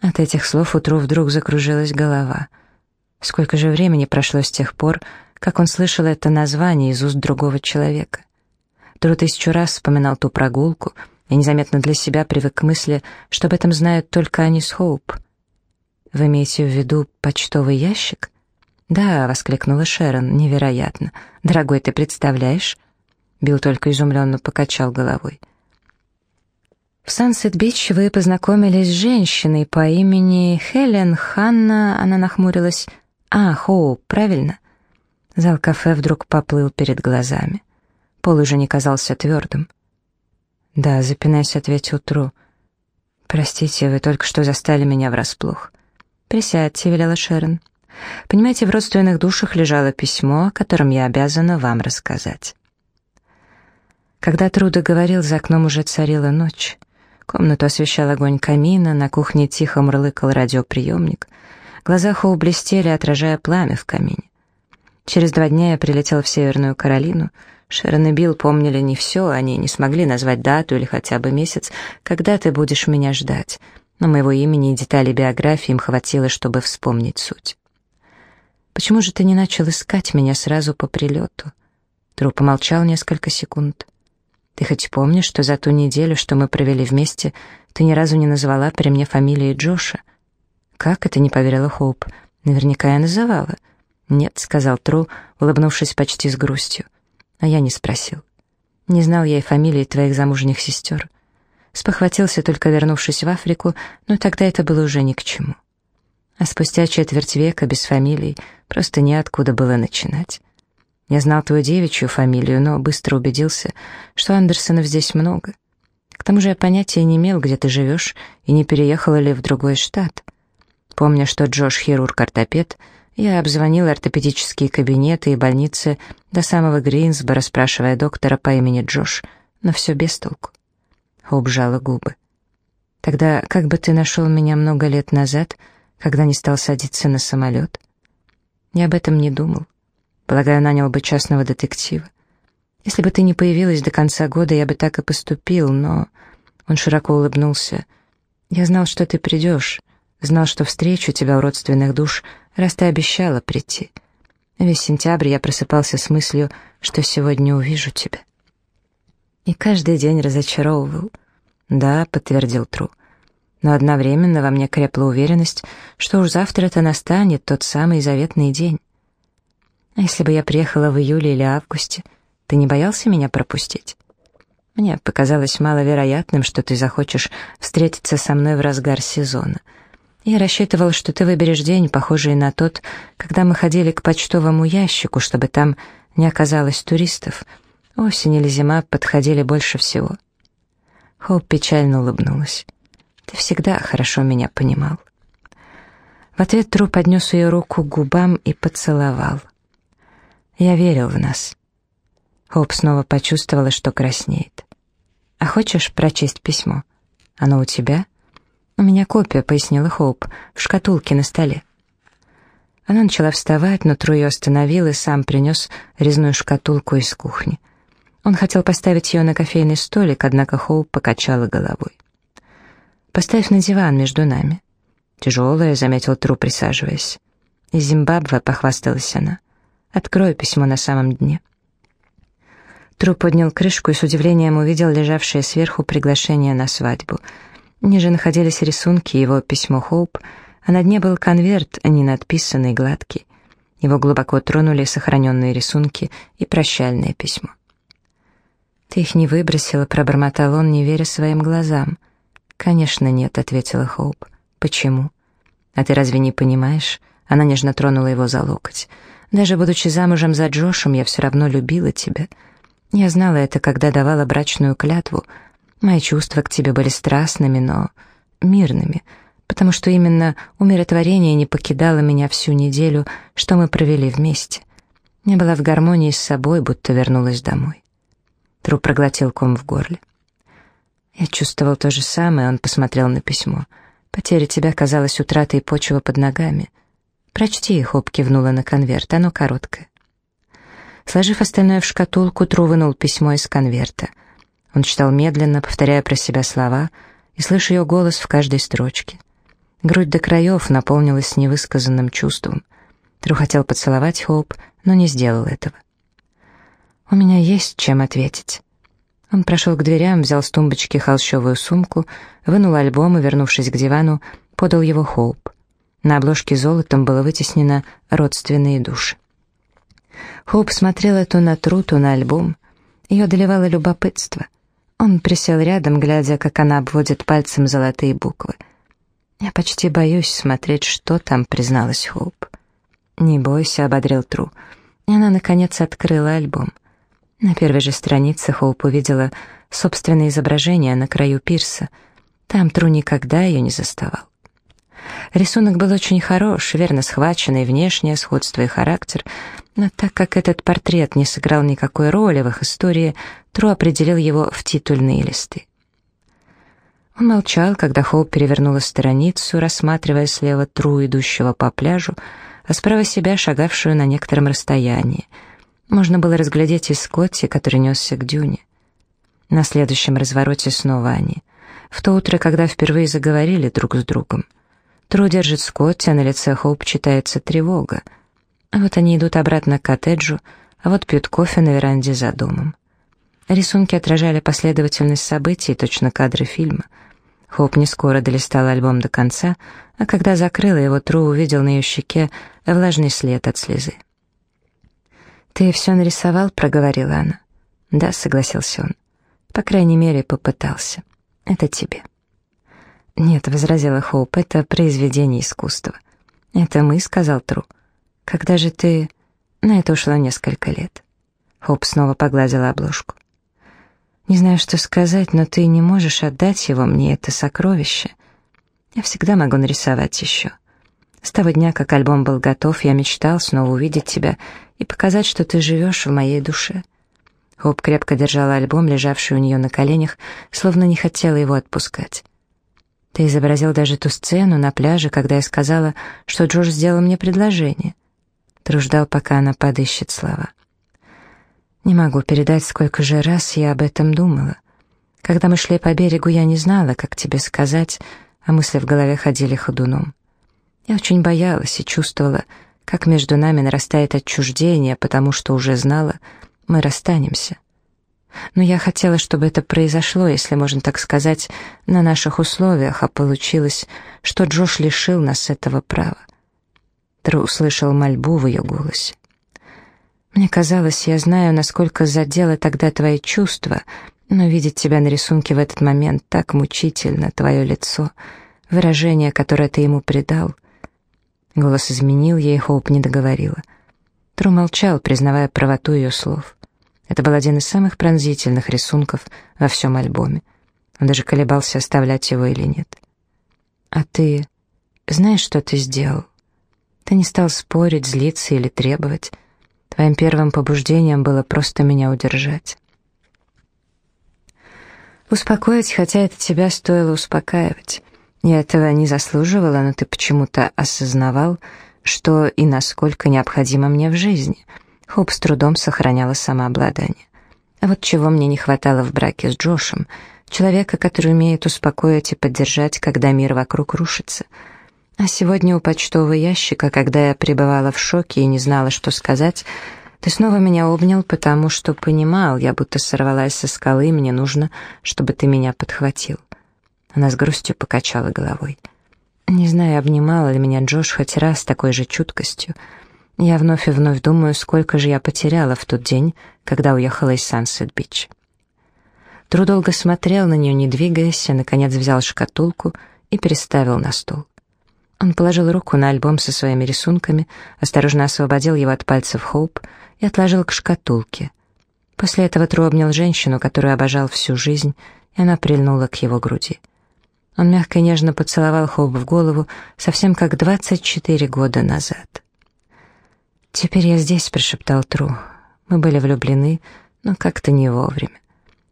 От этих слов у Тру вдруг закружилась голова. Сколько же времени прошло с тех пор, как он слышал это название из уст другого человека. Тру тысячу раз вспоминал ту прогулку и незаметно для себя привык к мысли, что об этом знают только они с Хоуп. Вы имеете в виду почтовый ящик? «Да», — воскликнула Шерон, — «невероятно. Дорогой, ты представляешь?» Билл только изумленно покачал головой. В Сансет-Бич вы познакомились с женщиной по имени Хелен Ханна, она нахмурилась. А, Хоуп, правильно? Зал кафе вдруг поплыл перед глазами. Пол уже не казался твердым. «Да», — запинаясь, ответил Тру. «Простите, вы только что застали меня врасплох». «Присядьте», — велела Шерон. «Понимаете, в родственных душах лежало письмо, о котором я обязана вам рассказать». Когда Труда говорил, за окном уже царила ночь. Комнату освещал огонь камина, на кухне тихо мурлыкал радиоприемник. Глаза Хоу блестели, отражая пламя в камине. Через два дня я прилетел в Северную Каролину. Шерон и Билл помнили не все, они не смогли назвать дату или хотя бы месяц, когда ты будешь меня ждать. Но моего имени и деталей биографии им хватило, чтобы вспомнить суть. «Почему же ты не начал искать меня сразу по прилету?» Тру помолчал несколько секунд. Ты хоть помнишь, что за ту неделю, что мы провели вместе, ты ни разу не назвала при мне фамилии Джоша? Как это не поверила Хоуп? Наверняка я называла. Нет, сказал Тру, улыбнувшись почти с грустью. А я не спросил. Не знал я и фамилии твоих замужних сестер. Спохватился только вернувшись в Африку, но тогда это было уже ни к чему. А спустя четверть века без фамилий просто неоткуда было начинать. Я знал твою девичью фамилию, но быстро убедился, что Андерсонов здесь много. К тому же я понятия не имел, где ты живешь, и не переехала ли в другой штат. Помня, что Джош хирург-ортопед, я обзвонил ортопедические кабинеты и больницы до самого Гринсбора, спрашивая доктора по имени Джош, но все без толку. Хоуп жала губы. «Тогда как бы ты нашел меня много лет назад, когда не стал садиться на самолет?» Я об этом не думал. Полагаю, нанял бы частного детектива. Если бы ты не появилась до конца года, я бы так и поступил, но...» Он широко улыбнулся. «Я знал, что ты придешь. Знал, что встречу тебя у родственных душ, раз ты обещала прийти. Весь сентябрь я просыпался с мыслью, что сегодня увижу тебя. И каждый день разочаровывал. «Да», — подтвердил Тру. Но одновременно во мне крепла уверенность, что уж завтра это настанет тот самый заветный день. А если бы я приехала в июле или августе, ты не боялся меня пропустить? Мне показалось маловероятным, что ты захочешь встретиться со мной в разгар сезона. Я рассчитывал, что ты выберешь день, похожий на тот, когда мы ходили к почтовому ящику, чтобы там не оказалось туристов. Осень или зима подходили больше всего. Хоуп печально улыбнулась. Ты всегда хорошо меня понимал. В ответ Тру поднес ее руку к губам и поцеловал. Я верил в нас. Хоуп снова почувствовала, что краснеет. «А хочешь прочесть письмо? Оно у тебя?» «У меня копия», — пояснила Хоуп, — «в шкатулке на столе». Она начала вставать, но Тру ее остановил и сам принес резную шкатулку из кухни. Он хотел поставить ее на кофейный столик, однако Хоуп покачала головой. «Поставь на диван между нами». «Тяжелая», — заметил Тру, присаживаясь. «Из Зимбабве», — похвасталась она. Открою письмо на самом дне. Тру поднял крышку и с удивлением увидел лежавшее сверху приглашение на свадьбу. Ниже находились рисунки его письмо Хоуп, а на дне был конверт, не надписанный, гладкий. Его глубоко тронули сохраненные рисунки и прощальное письмо. «Ты их не выбросила», — пробормотал он, не веря своим глазам. «Конечно нет», — ответила Хоуп. «Почему?» «А ты разве не понимаешь?» Она нежно тронула его за локоть. Даже будучи замужем за Джошем, я все равно любила тебя. Я знала это, когда давала брачную клятву. Мои чувства к тебе были страстными, но мирными, потому что именно умиротворение не покидало меня всю неделю, что мы провели вместе. Я была в гармонии с собой, будто вернулась домой. Тру проглотил ком в горле. Я чувствовал то же самое, он посмотрел на письмо. Потеря тебя казалась утратой почвы под ногами — «Прочти», — Хоп кивнула на конверт, оно короткое. Сложив остальное в шкатулку, Тру вынул письмо из конверта. Он читал медленно, повторяя про себя слова, и слыша ее голос в каждой строчке. Грудь до краев наполнилась невысказанным чувством. Тру хотел поцеловать Хоуп, но не сделал этого. «У меня есть чем ответить». Он прошел к дверям, взял с тумбочки холщовую сумку, вынул альбом и, вернувшись к дивану, подал его Хоуп. На обложке золотом было вытеснено «Родственные души». Хоуп смотрела то на Тру, то на альбом. Ее доливало любопытство. Он присел рядом, глядя, как она обводит пальцем золотые буквы. «Я почти боюсь смотреть, что там», — призналась Хоуп. «Не бойся», — ободрил Тру. И она, наконец, открыла альбом. На первой же странице Хоуп увидела собственное изображение на краю пирса. Там Тру никогда ее не заставал. Рисунок был очень хорош, верно схваченный, внешнее сходство и характер, но так как этот портрет не сыграл никакой роли в их истории, Тру определил его в титульные листы. Он молчал, когда Хоуп перевернула страницу, рассматривая слева Тру, идущего по пляжу, а справа себя, шагавшую на некотором расстоянии. Можно было разглядеть и Скотти, который несся к дюне. На следующем развороте снова они. В то утро, когда впервые заговорили друг с другом — Тру держит Скотти, а на лице Хоуп читается тревога. А вот они идут обратно к коттеджу, а вот пьют кофе на веранде за домом. Рисунки отражали последовательность событий, точно кадры фильма. Хоуп не скоро долистал альбом до конца, а когда закрыла его, Тру увидел на ее щеке влажный след от слезы. «Ты все нарисовал?» — проговорила она. «Да», — согласился он. «По крайней мере, попытался. Это тебе». «Нет», — возразила Хоуп, — «это произведение искусства». «Это мы», — сказал Тру. «Когда же ты...» На это ушло несколько лет. Хоуп снова погладила обложку. «Не знаю, что сказать, но ты не можешь отдать его мне, это сокровище. Я всегда могу нарисовать еще. С того дня, как альбом был готов, я мечтал снова увидеть тебя и показать, что ты живешь в моей душе». Хоуп крепко держала альбом, лежавший у нее на коленях, словно не хотела его отпускать. Ты изобразил даже ту сцену на пляже, когда я сказала, что Джордж сделал мне предложение. Труждал, пока она подыщет слова. Не могу передать, сколько же раз я об этом думала. Когда мы шли по берегу, я не знала, как тебе сказать, а мысли в голове ходили ходуном. Я очень боялась и чувствовала, как между нами нарастает отчуждение, потому что уже знала, мы расстанемся. Но я хотела, чтобы это произошло, если можно так сказать, на наших условиях, а получилось, что Джош лишил нас этого права. Тру услышал мольбу в ее голосе. Мне казалось, я знаю, насколько задело тогда твои чувства, но видеть тебя на рисунке в этот момент так мучительно, твое лицо, выражение, которое ты ему придал. Голос изменил, ей Хоуп не договорила. Тру молчал, признавая правоту ее слов. Это был один из самых пронзительных рисунков во всем альбоме. Он даже колебался, оставлять его или нет. «А ты знаешь, что ты сделал? Ты не стал спорить, злиться или требовать. Твоим первым побуждением было просто меня удержать». Успокоить, хотя это тебя стоило успокаивать. Я этого не заслуживала, но ты почему-то осознавал, что и насколько необходимо мне в жизни — Хоп с трудом сохраняла самообладание. А вот чего мне не хватало в браке с Джошем, человека, который умеет успокоить и поддержать, когда мир вокруг рушится. А сегодня у почтового ящика, когда я пребывала в шоке и не знала, что сказать, ты снова меня обнял, потому что понимал, я будто сорвалась со скалы, и мне нужно, чтобы ты меня подхватил. Она с грустью покачала головой. Не знаю, обнимал ли меня Джош хоть раз с такой же чуткостью, я вновь и вновь думаю, сколько же я потеряла в тот день, когда уехала из Сансет-Бич. Тру долго смотрел на нее, не двигаясь, а наконец взял шкатулку и переставил на стол. Он положил руку на альбом со своими рисунками, осторожно освободил его от пальцев Хоуп и отложил к шкатулке. После этого Тру обнял женщину, которую обожал всю жизнь, и она прильнула к его груди. Он мягко и нежно поцеловал Хоуп в голову, совсем как 24 года назад. «Теперь я здесь», — прошептал Тру. Мы были влюблены, но как-то не вовремя.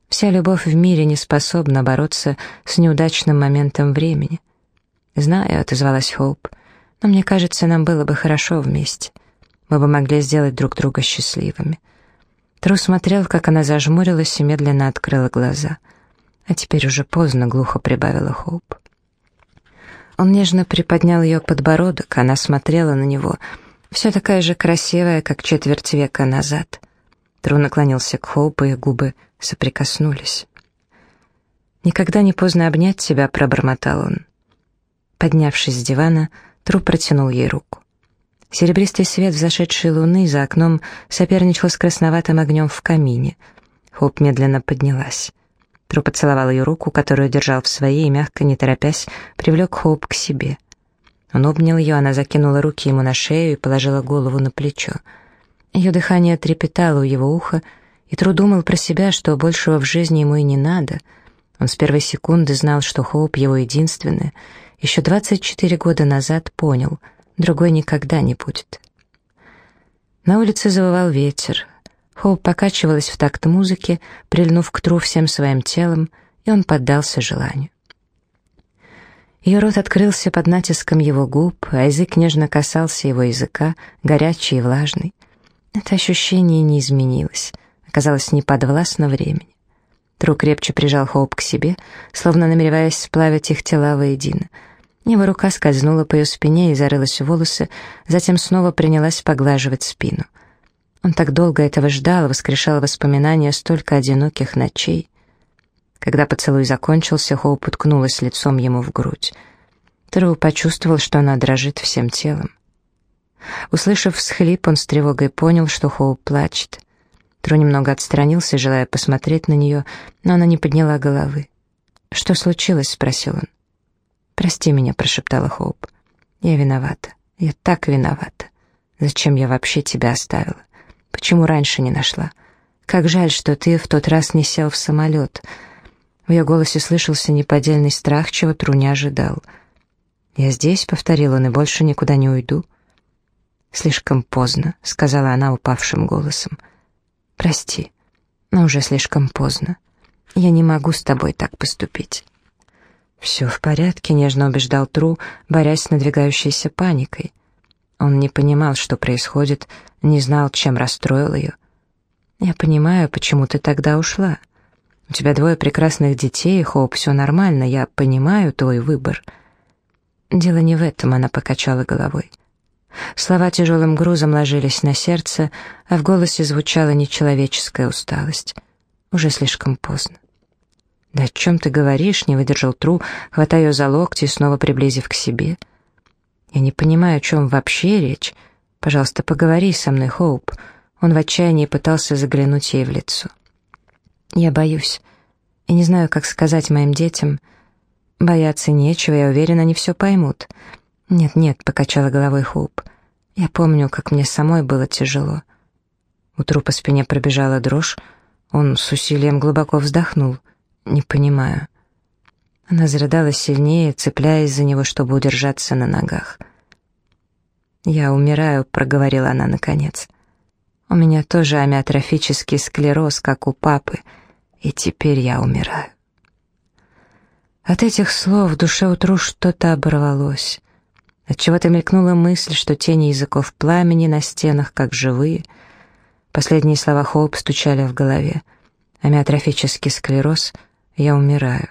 Вся любовь в мире не способна бороться с неудачным моментом времени. «Знаю», — отозвалась Хоуп, — «но мне кажется, нам было бы хорошо вместе. Мы бы могли сделать друг друга счастливыми». Тру смотрел, как она зажмурилась и медленно открыла глаза. «А теперь уже поздно», — глухо прибавила Хоуп. Он нежно приподнял ее подбородок, она смотрела на него — все такая же красивая, как четверть века назад. Тру наклонился к Хоуп, и губы соприкоснулись. «Никогда не поздно обнять тебя», — пробормотал он. Поднявшись с дивана, Тру протянул ей руку. Серебристый свет взошедшей луны за окном соперничал с красноватым огнем в камине. Хоуп медленно поднялась. Тру поцеловал ее руку, которую держал в своей, и мягко, не торопясь, привлек Хоуп к себе. Он обнял ее, она закинула руки ему на шею и положила голову на плечо. Ее дыхание трепетало у его уха, и Тру думал про себя, что большего в жизни ему и не надо. Он с первой секунды знал, что Хоуп его единственная. Еще 24 года назад понял, другой никогда не будет. На улице завывал ветер. Хоуп покачивалась в такт музыки, прильнув к Тру всем своим телом, и он поддался желанию. Ее рот открылся под натиском его губ, а язык нежно касался его языка, горячий и влажный. Это ощущение не изменилось, оказалось неподвластно времени. Тру крепче прижал Хоуп к себе, словно намереваясь сплавить их тела воедино. Его рука скользнула по ее спине и зарылась в волосы, затем снова принялась поглаживать спину. Он так долго этого ждал, воскрешал воспоминания столько одиноких ночей. Когда поцелуй закончился, Хоуп уткнулась лицом ему в грудь. Тру почувствовал, что она дрожит всем телом. Услышав всхлип, он с тревогой понял, что Хоуп плачет. Тру немного отстранился, желая посмотреть на нее, но она не подняла головы. «Что случилось?» — спросил он. «Прости меня», — прошептала Хоуп. «Я виновата. Я так виновата. Зачем я вообще тебя оставила? Почему раньше не нашла? Как жаль, что ты в тот раз не сел в самолет». В ее голосе слышался неподдельный страх, чего Тру не ожидал. «Я здесь», — повторил он, — «и больше никуда не уйду». «Слишком поздно», — сказала она упавшим голосом. «Прости, но уже слишком поздно. Я не могу с тобой так поступить». «Все в порядке», — нежно убеждал Тру, борясь с надвигающейся паникой. Он не понимал, что происходит, не знал, чем расстроил ее. «Я понимаю, почему ты тогда ушла. У тебя двое прекрасных детей, Хоуп, все нормально, я понимаю твой выбор». «Дело не в этом», — она покачала головой. Слова тяжелым грузом ложились на сердце, а в голосе звучала нечеловеческая усталость. Уже слишком поздно. «Да о чем ты говоришь?» — не выдержал Тру, хватая ее за локти и снова приблизив к себе. «Я не понимаю, о чем вообще речь. Пожалуйста, поговори со мной, Хоуп». Он в отчаянии пытался заглянуть ей в лицо. «Я боюсь. И не знаю, как сказать моим детям. Бояться нечего, я уверена, они все поймут. «Нет-нет», — покачала головой Хоуп. «Я помню, как мне самой было тяжело». У трупа спине пробежала дрожь, он с усилием глубоко вздохнул. «Не понимаю». Она зарыдала сильнее, цепляясь за него, чтобы удержаться на ногах. «Я умираю», — проговорила она наконец. «У меня тоже амиотрофический склероз, как у папы, и теперь я умираю». От этих слов в душе утру что-то оборвалось. Отчего-то мелькнула мысль, что тени языков пламени на стенах, как живые. Последние слова Хоуп стучали в голове. Амиотрофический склероз, я умираю.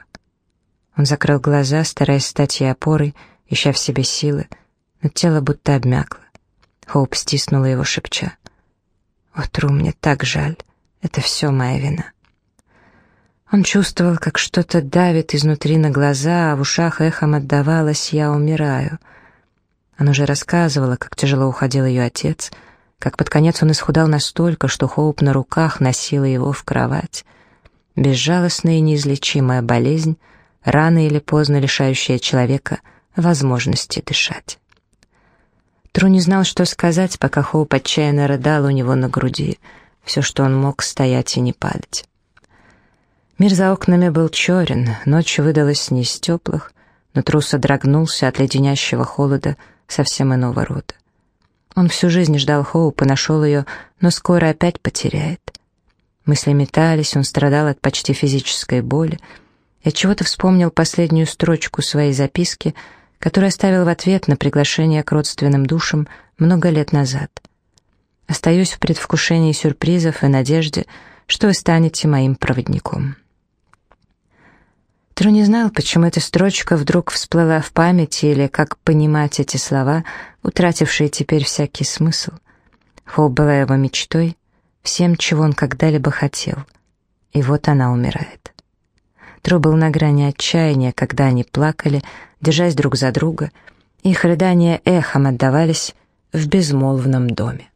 Он закрыл глаза, стараясь стать ей опорой, ища в себе силы, но тело будто обмякло. Хоуп стиснула его, шепча. «О, Тру, мне так жаль. Это все моя вина». Он чувствовал, как что-то давит изнутри на глаза, а в ушах эхом отдавалось «Я умираю». Она уже рассказывала, как тяжело уходил ее отец, как под конец он исхудал настолько, что Хоуп на руках носила его в кровать. Безжалостная и неизлечимая болезнь, рано или поздно лишающая человека возможности дышать. Тру не знал, что сказать, пока Хоуп отчаянно рыдал у него на груди. Все, что он мог, стоять и не падать. Мир за окнами был черен, ночь выдалась не из теплых, но Тру содрогнулся от леденящего холода, совсем иного рода. Он всю жизнь ждал Хоуп и нашел ее, но скоро опять потеряет. Мысли метались, он страдал от почти физической боли. Я чего-то вспомнил последнюю строчку своей записки, которую оставил в ответ на приглашение к родственным душам много лет назад. Остаюсь в предвкушении сюрпризов и надежде, что вы станете моим проводником. Тру не знал, почему эта строчка вдруг всплыла в памяти или как понимать эти слова, утратившие теперь всякий смысл. Хоуп была его мечтой, всем, чего он когда-либо хотел. И вот она умирает. Тру был на грани отчаяния, когда они плакали, держась друг за друга, Их рыдания эхом отдавались в безмолвном доме.